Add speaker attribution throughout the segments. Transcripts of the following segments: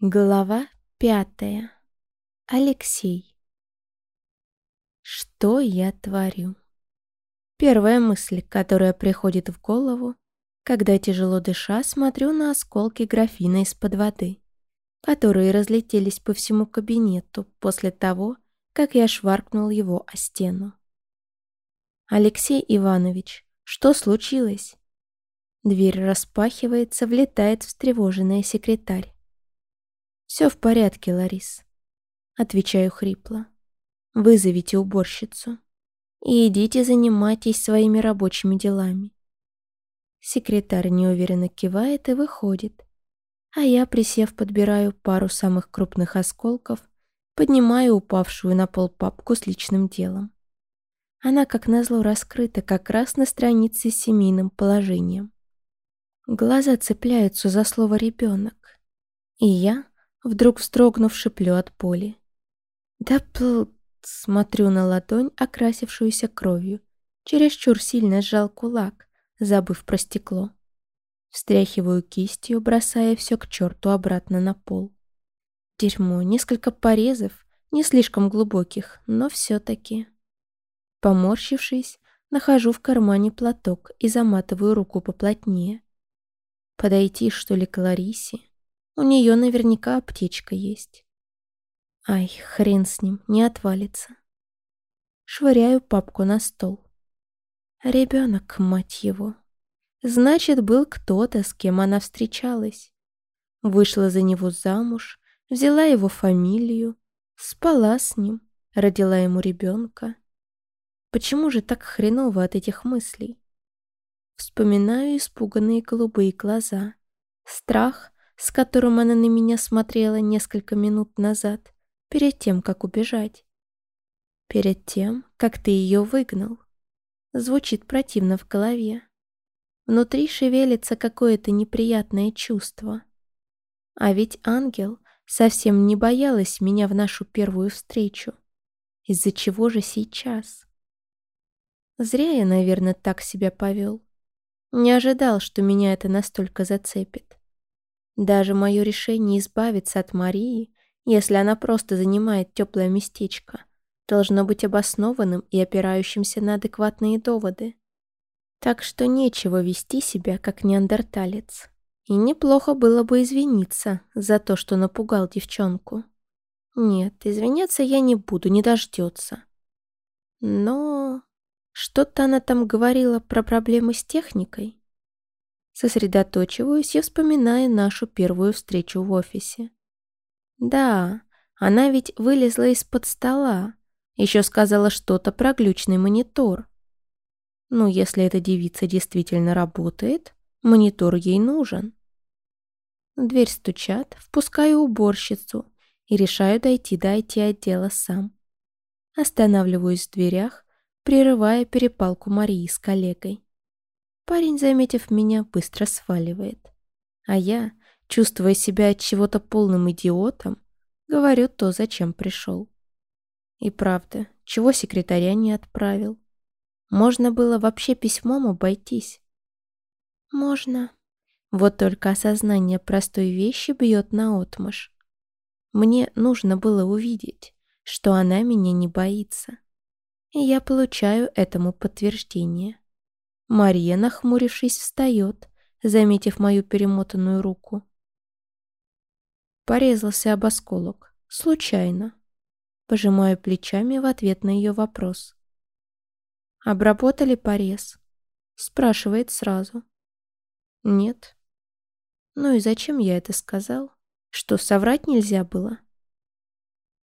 Speaker 1: Глава пятая. Алексей. Что я творю? Первая мысль, которая приходит в голову, когда тяжело дыша смотрю на осколки графина из-под воды, которые разлетелись по всему кабинету после того, как я шваркнул его о стену. «Алексей Иванович, что случилось?» Дверь распахивается, влетает встревоженная секретарь. «Все в порядке, Ларис», — отвечаю хрипло. «Вызовите уборщицу и идите занимайтесь своими рабочими делами». Секретарь неуверенно кивает и выходит, а я, присев, подбираю пару самых крупных осколков, поднимаю упавшую на пол папку с личным делом. Она, как назло, раскрыта как раз на странице с семейным положением. Глаза цепляются за слово «ребенок», и я, Вдруг вздрогнув, шиплю от боли. Да пл... Смотрю на ладонь, окрасившуюся кровью. Чересчур сильно сжал кулак, забыв про стекло. Встряхиваю кистью, бросая все к черту обратно на пол. Дерьмо, несколько порезов, не слишком глубоких, но все-таки. Поморщившись, нахожу в кармане платок и заматываю руку поплотнее. Подойти, что ли, к Ларисе? У нее наверняка аптечка есть. Ай, хрен с ним, не отвалится. Швыряю папку на стол. Ребенок, мать его. Значит, был кто-то, с кем она встречалась. Вышла за него замуж, взяла его фамилию, спала с ним, родила ему ребенка. Почему же так хреново от этих мыслей? Вспоминаю испуганные голубые глаза, страх — с которым она на меня смотрела несколько минут назад, перед тем, как убежать. Перед тем, как ты ее выгнал. Звучит противно в голове. Внутри шевелится какое-то неприятное чувство. А ведь ангел совсем не боялась меня в нашу первую встречу. Из-за чего же сейчас? Зря я, наверное, так себя повел. Не ожидал, что меня это настолько зацепит. Даже мое решение избавиться от Марии, если она просто занимает теплое местечко, должно быть обоснованным и опирающимся на адекватные доводы. Так что нечего вести себя как неандерталец. И неплохо было бы извиниться за то, что напугал девчонку. Нет, извиняться я не буду, не дождется. Но что-то она там говорила про проблемы с техникой. Сосредоточиваюсь и вспоминаю нашу первую встречу в офисе. Да, она ведь вылезла из-под стола. Еще сказала что-то про глючный монитор. Ну, если эта девица действительно работает, монитор ей нужен. В дверь стучат, впускаю уборщицу и решаю дойти до IT-отдела сам. Останавливаюсь в дверях, прерывая перепалку Марии с коллегой. Парень, заметив меня, быстро сваливает. А я, чувствуя себя от чего-то полным идиотом, говорю то, зачем пришел. И правда, чего секретаря не отправил? Можно было вообще письмом обойтись. Можно. Вот только осознание простой вещи бьет наотмашь. Мне нужно было увидеть, что она меня не боится. И я получаю этому подтверждение. Мария, нахмурившись, встает, заметив мою перемотанную руку. Порезался об осколок. Случайно. Пожимаю плечами в ответ на ее вопрос. «Обработали порез?» Спрашивает сразу. «Нет». «Ну и зачем я это сказал? Что, соврать нельзя было?»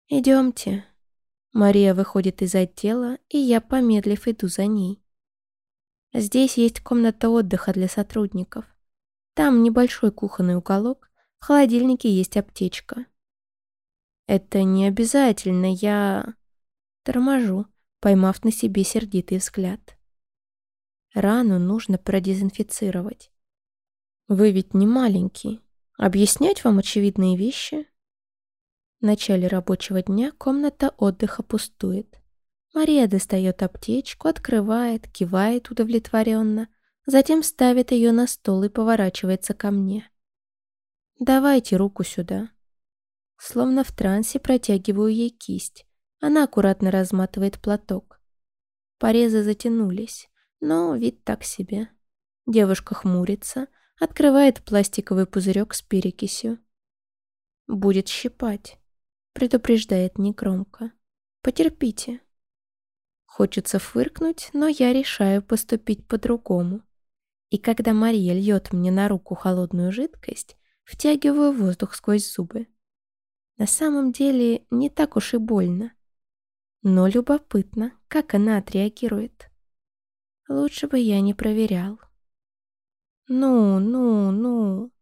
Speaker 1: «Идемте». Мария выходит из отдела, и я, помедлив, иду за ней. Здесь есть комната отдыха для сотрудников. Там небольшой кухонный уголок, в холодильнике есть аптечка. Это не обязательно, я... Торможу, поймав на себе сердитый взгляд. Рану нужно продезинфицировать. Вы ведь не маленький. Объяснять вам очевидные вещи? В начале рабочего дня комната отдыха пустует. Мария достает аптечку, открывает, кивает удовлетворенно, затем ставит ее на стол и поворачивается ко мне. «Давайте руку сюда». Словно в трансе протягиваю ей кисть. Она аккуратно разматывает платок. Порезы затянулись, но вид так себе. Девушка хмурится, открывает пластиковый пузырек с перекисью. «Будет щипать», — предупреждает негромко. «Потерпите». Хочется фыркнуть, но я решаю поступить по-другому. И когда Мария льет мне на руку холодную жидкость, втягиваю воздух сквозь зубы. На самом деле не так уж и больно. Но любопытно, как она отреагирует. Лучше бы я не проверял. «Ну, ну, ну...»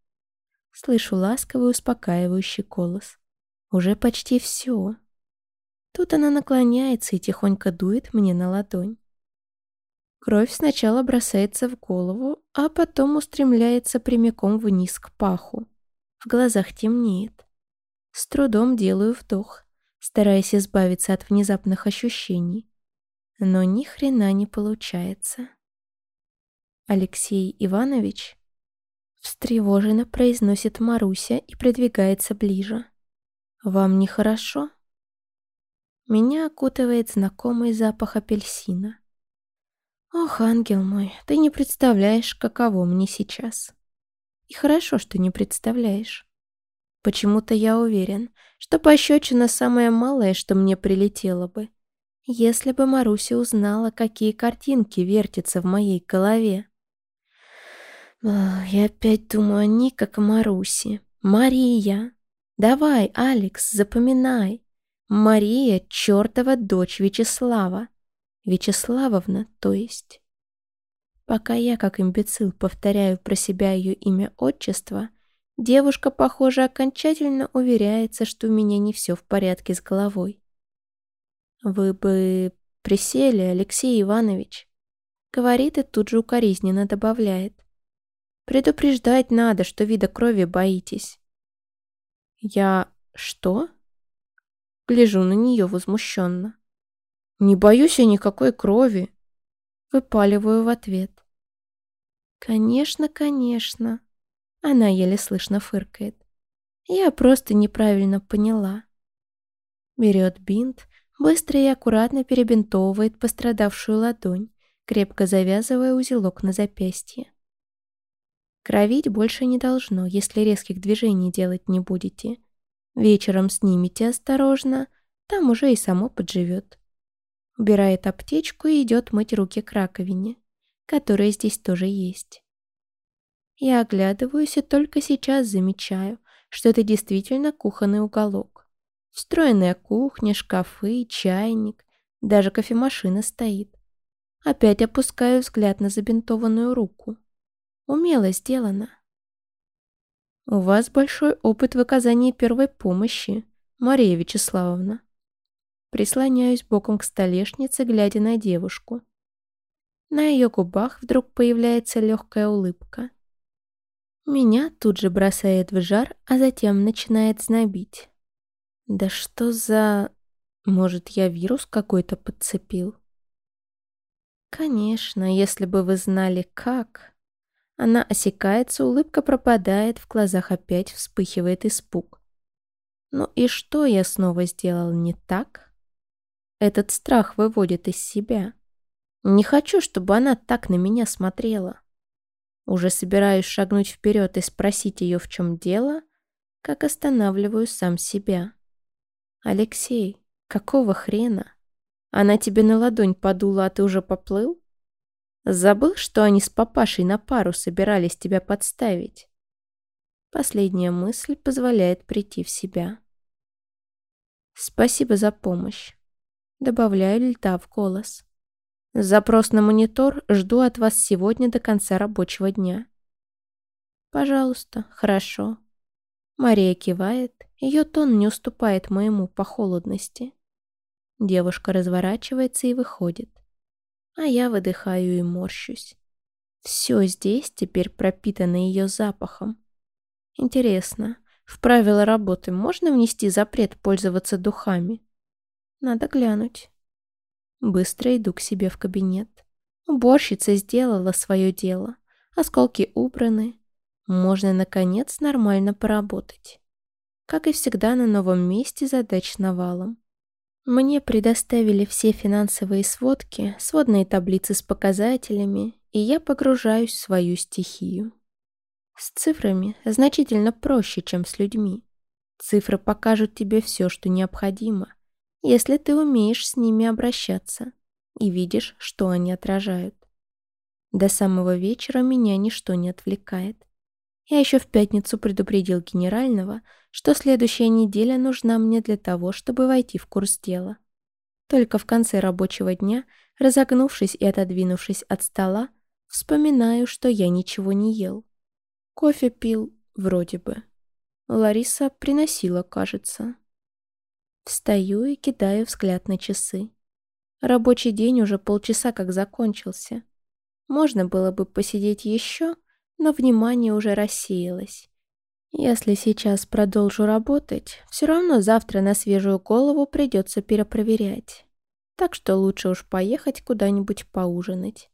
Speaker 1: Слышу ласковый успокаивающий голос. «Уже почти все». Тут она наклоняется и тихонько дует мне на ладонь. Кровь сначала бросается в голову, а потом устремляется прямиком вниз к паху. В глазах темнеет. С трудом делаю вдох, стараясь избавиться от внезапных ощущений. Но ни хрена не получается. Алексей Иванович встревоженно произносит Маруся и придвигается ближе. «Вам нехорошо?» Меня окутывает знакомый запах апельсина. «Ох, ангел мой, ты не представляешь, каково мне сейчас. И хорошо, что не представляешь. Почему-то я уверен, что пощечина самое малое, что мне прилетело бы. Если бы Маруся узнала, какие картинки вертятся в моей голове. Я опять думаю о ней, как о Марусе. Мария! Давай, Алекс, запоминай. Мария — чертова дочь Вячеслава. Вячеславовна, то есть. Пока я, как имбецил, повторяю про себя ее имя-отчество, девушка, похоже, окончательно уверяется, что у меня не все в порядке с головой. «Вы бы присели, Алексей Иванович», — говорит и тут же укоризненно добавляет. «Предупреждать надо, что вида крови боитесь». «Я... что?» Гляжу на нее возмущенно. Не боюсь я никакой крови. Выпаливаю в ответ. Конечно, конечно. Она еле слышно фыркает. Я просто неправильно поняла. Берет бинт, быстро и аккуратно перебинтовывает пострадавшую ладонь, крепко завязывая узелок на запястье. Кровить больше не должно, если резких движений делать не будете. Вечером снимите осторожно, там уже и само подживет убирает аптечку и идет мыть руки к раковине, которая здесь тоже есть. Я оглядываюсь и только сейчас замечаю, что это действительно кухонный уголок. Встроенная кухня, шкафы, чайник, даже кофемашина стоит. Опять опускаю взгляд на забинтованную руку. Умело сделано. У вас большой опыт в оказании первой помощи, Мария Вячеславовна. Прислоняюсь боком к столешнице, глядя на девушку. На ее губах вдруг появляется легкая улыбка. Меня тут же бросает в жар, а затем начинает знобить. Да что за... Может, я вирус какой-то подцепил? Конечно, если бы вы знали, как... Она осекается, улыбка пропадает, в глазах опять вспыхивает испуг. Ну и что я снова сделал не так? Этот страх выводит из себя. Не хочу, чтобы она так на меня смотрела. Уже собираюсь шагнуть вперед и спросить ее, в чем дело, как останавливаю сам себя. «Алексей, какого хрена? Она тебе на ладонь подула, а ты уже поплыл? Забыл, что они с папашей на пару собирались тебя подставить?» Последняя мысль позволяет прийти в себя. «Спасибо за помощь. Добавляю льда в голос. Запрос на монитор жду от вас сегодня до конца рабочего дня. Пожалуйста, хорошо. Мария кивает, ее тон не уступает моему по холодности. Девушка разворачивается и выходит. А я выдыхаю и морщусь. Все здесь теперь пропитано ее запахом. Интересно, в правила работы можно внести запрет пользоваться духами? Надо глянуть. Быстро иду к себе в кабинет. Уборщица сделала свое дело. Осколки убраны. Можно, наконец, нормально поработать. как и всегда на новом месте задач навалом. Мне предоставили все финансовые сводки, сводные таблицы с показателями, и я погружаюсь в свою стихию. С цифрами значительно проще, чем с людьми. Цифры покажут тебе все, что необходимо, если ты умеешь с ними обращаться и видишь, что они отражают. До самого вечера меня ничто не отвлекает. Я еще в пятницу предупредил генерального, что следующая неделя нужна мне для того, чтобы войти в курс дела. Только в конце рабочего дня, разогнувшись и отодвинувшись от стола, вспоминаю, что я ничего не ел. Кофе пил вроде бы. Лариса приносила, кажется. Встаю и кидаю взгляд на часы. Рабочий день уже полчаса как закончился. Можно было бы посидеть еще, но внимание уже рассеялось. Если сейчас продолжу работать, все равно завтра на свежую голову придется перепроверять. Так что лучше уж поехать куда-нибудь поужинать.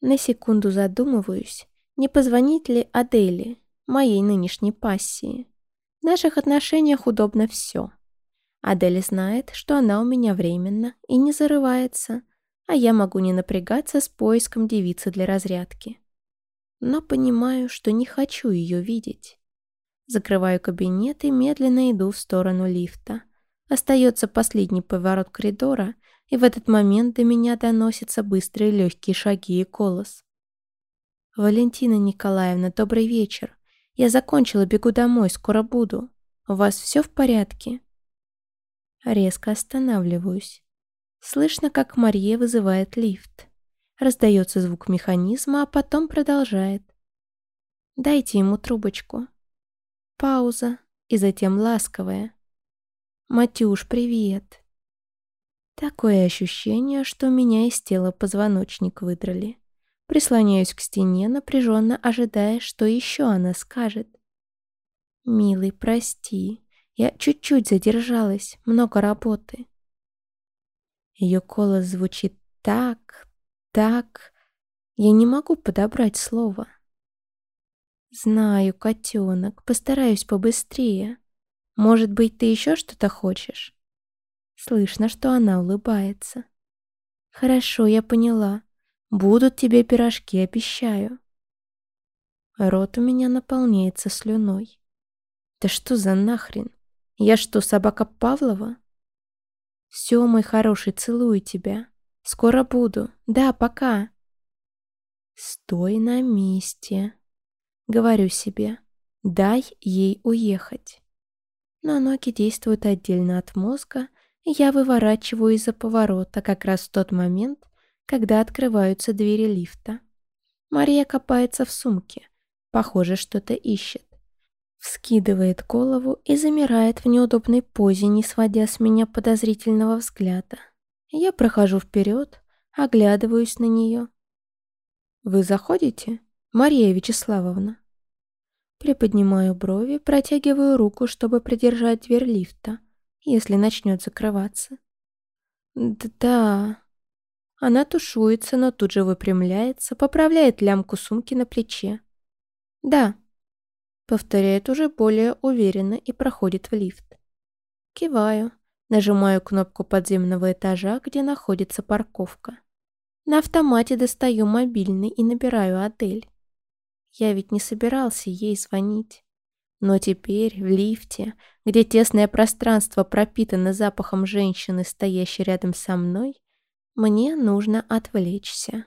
Speaker 1: На секунду задумываюсь, не позвонить ли Адели, моей нынешней пассии. В наших отношениях удобно все. Адель знает, что она у меня временно и не зарывается, а я могу не напрягаться с поиском девицы для разрядки. Но понимаю, что не хочу ее видеть. Закрываю кабинет и медленно иду в сторону лифта. Остается последний поворот коридора, и в этот момент до меня доносятся быстрые легкие шаги и колос. «Валентина Николаевна, добрый вечер. Я закончила, бегу домой, скоро буду. У вас все в порядке?» Резко останавливаюсь. Слышно, как Мария вызывает лифт. Раздается звук механизма, а потом продолжает. «Дайте ему трубочку». Пауза и затем ласковая. «Матюш, привет!» Такое ощущение, что меня из тела позвоночник выдрали. Прислоняюсь к стене, напряженно ожидая, что еще она скажет. «Милый, прости, я чуть-чуть задержалась, много работы». Ее голос звучит так, так... Я не могу подобрать слово. «Знаю, котенок, постараюсь побыстрее. Может быть, ты еще что-то хочешь?» Слышно, что она улыбается. «Хорошо, я поняла. Будут тебе пирожки, обещаю». Рот у меня наполняется слюной. «Да что за нахрен? Я что, собака Павлова?» «Все, мой хороший, целую тебя. Скоро буду. Да, пока». «Стой на месте», — говорю себе. «Дай ей уехать». Но ноги действуют отдельно от мозга, я выворачиваю из-за поворота как раз в тот момент, когда открываются двери лифта. Мария копается в сумке. Похоже, что-то ищет. Вскидывает голову и замирает в неудобной позе, не сводя с меня подозрительного взгляда. Я прохожу вперед, оглядываюсь на нее. «Вы заходите, Мария Вячеславовна?» Приподнимаю брови, протягиваю руку, чтобы придержать дверь лифта, если начнет закрываться. «Да...» Она тушуется, но тут же выпрямляется, поправляет лямку сумки на плече. «Да», — повторяет уже более уверенно и проходит в лифт. Киваю, нажимаю кнопку подземного этажа, где находится парковка. На автомате достаю мобильный и набираю Адель. Я ведь не собирался ей звонить. Но теперь в лифте, где тесное пространство пропитано запахом женщины, стоящей рядом со мной, мне нужно отвлечься.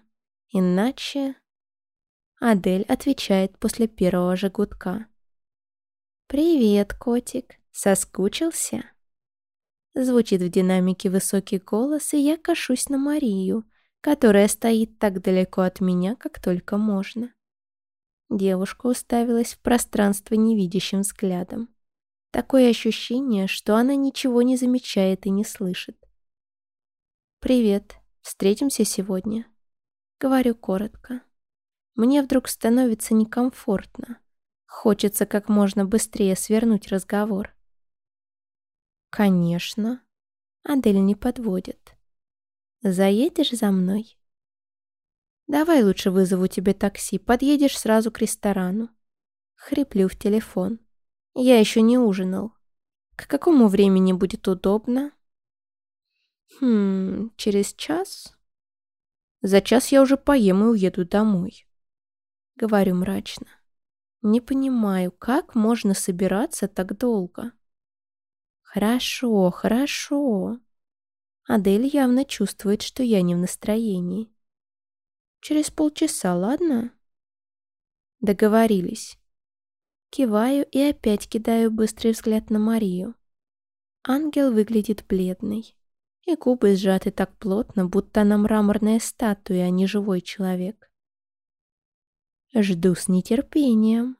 Speaker 1: Иначе... Адель отвечает после первого же. «Привет, котик. Соскучился?» Звучит в динамике высокий голос, и я кашусь на Марию, которая стоит так далеко от меня, как только можно. Девушка уставилась в пространство невидящим взглядом. Такое ощущение, что она ничего не замечает и не слышит. «Привет. Встретимся сегодня?» Говорю коротко. Мне вдруг становится некомфортно. Хочется как можно быстрее свернуть разговор. «Конечно». Адель не подводит. «Заедешь за мной?» Давай лучше вызову тебе такси, подъедешь сразу к ресторану. Хриплю в телефон. Я еще не ужинал. К какому времени будет удобно? Хм, через час? За час я уже поем и уеду домой. Говорю мрачно. Не понимаю, как можно собираться так долго. Хорошо, хорошо. Адель явно чувствует, что я не в настроении. Через полчаса, ладно? Договорились. Киваю и опять кидаю быстрый взгляд на Марию. Ангел выглядит бледной, и губы сжаты так плотно, будто она мраморная статуя, а не живой человек. Жду с нетерпением.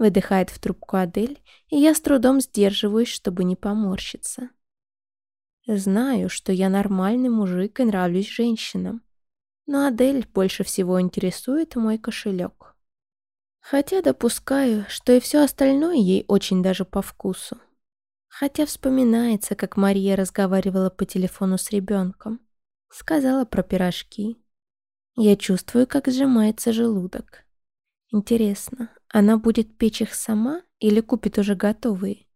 Speaker 1: Выдыхает в трубку Адель, и я с трудом сдерживаюсь, чтобы не поморщиться. Знаю, что я нормальный мужик и нравлюсь женщинам, но Адель больше всего интересует мой кошелек. Хотя допускаю, что и все остальное ей очень даже по вкусу. Хотя вспоминается, как Мария разговаривала по телефону с ребенком. Сказала про пирожки. Я чувствую, как сжимается желудок. Интересно, она будет печь их сама или купит уже готовые?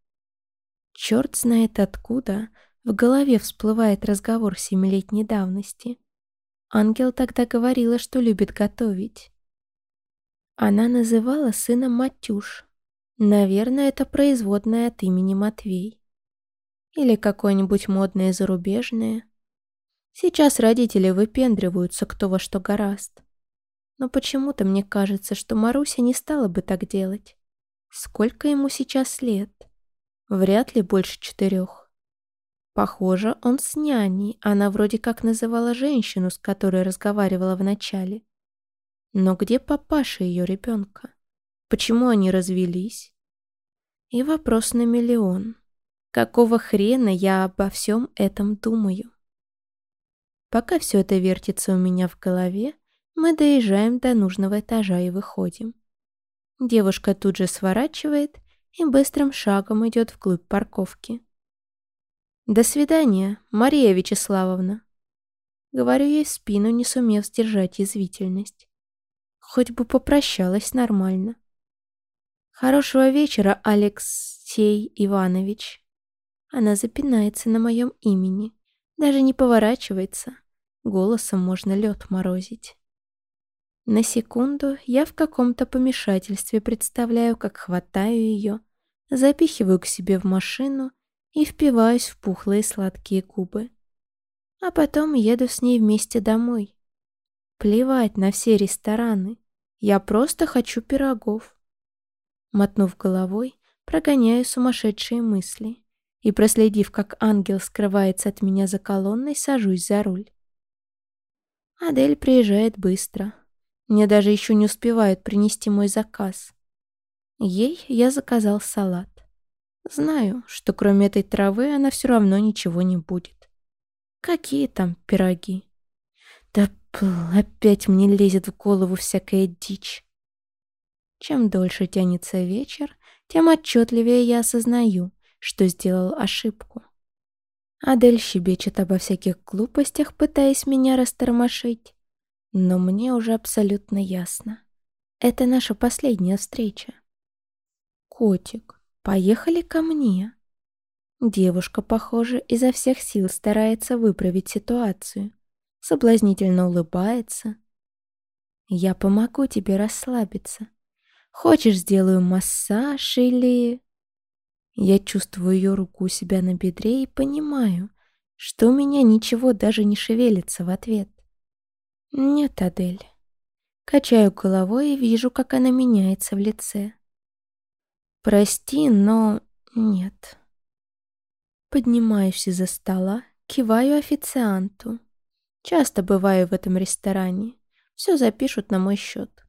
Speaker 1: Черт знает откуда в голове всплывает разговор семилетней давности. Ангел тогда говорила, что любит готовить. Она называла сына Матюш. Наверное, это производное от имени Матвей. Или какое-нибудь модное зарубежное. Сейчас родители выпендриваются кто во что гораст. Но почему-то мне кажется, что Маруся не стала бы так делать. Сколько ему сейчас лет? Вряд ли больше четырех. Похоже, он с няней, она вроде как называла женщину, с которой разговаривала вначале. Но где папаша ее ребенка? Почему они развелись? И вопрос на миллион. Какого хрена я обо всем этом думаю? Пока все это вертится у меня в голове, мы доезжаем до нужного этажа и выходим. Девушка тут же сворачивает и быстрым шагом идет вглубь парковки. «До свидания, Мария Вячеславовна!» Говорю ей в спину, не сумев сдержать язвительность. Хоть бы попрощалась нормально. Хорошего вечера, Алексей Иванович. Она запинается на моем имени, даже не поворачивается. Голосом можно лед морозить. На секунду я в каком-то помешательстве представляю, как хватаю ее, запихиваю к себе в машину и впиваюсь в пухлые сладкие губы. А потом еду с ней вместе домой, Плевать на все рестораны. Я просто хочу пирогов. Мотнув головой, прогоняю сумасшедшие мысли и, проследив, как ангел скрывается от меня за колонной, сажусь за руль. Адель приезжает быстро. Мне даже еще не успевают принести мой заказ. Ей я заказал салат. Знаю, что кроме этой травы она все равно ничего не будет. Какие там пироги? Да опять мне лезет в голову всякая дичь. Чем дольше тянется вечер, тем отчетливее я осознаю, что сделал ошибку. Адель щебечет обо всяких глупостях, пытаясь меня растормошить. Но мне уже абсолютно ясно. Это наша последняя встреча. Котик, поехали ко мне. Девушка, похоже, изо всех сил старается выправить ситуацию соблазнительно улыбается. «Я помогу тебе расслабиться. Хочешь, сделаю массаж или...» Я чувствую ее руку у себя на бедре и понимаю, что у меня ничего даже не шевелится в ответ. «Нет, Адель». Качаю головой и вижу, как она меняется в лице. «Прости, но нет». Поднимаюсь из-за стола, киваю официанту. Часто бываю в этом ресторане. Все запишут на мой счет.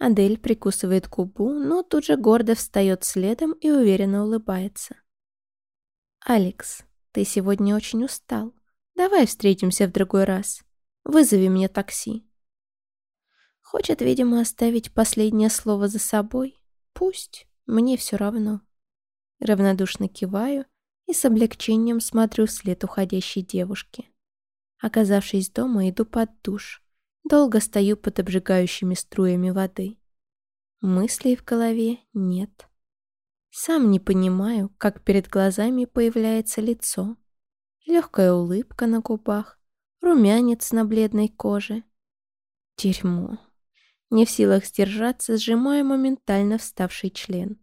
Speaker 1: Адель прикусывает губу, но тут же гордо встает следом и уверенно улыбается. «Алекс, ты сегодня очень устал. Давай встретимся в другой раз. Вызови мне такси». Хочет, видимо, оставить последнее слово за собой. Пусть, мне все равно. Равнодушно киваю и с облегчением смотрю вслед уходящей девушки. Оказавшись дома, иду под душ. Долго стою под обжигающими струями воды. Мыслей в голове нет. Сам не понимаю, как перед глазами появляется лицо. Легкая улыбка на губах, румянец на бледной коже. Дерьмо. Не в силах сдержаться, сжимаю моментально вставший член.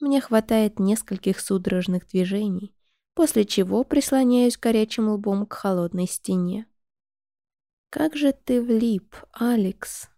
Speaker 1: Мне хватает нескольких судорожных движений, после чего прислоняюсь горячим лбом к холодной стене. «Как же ты влип, Алекс!»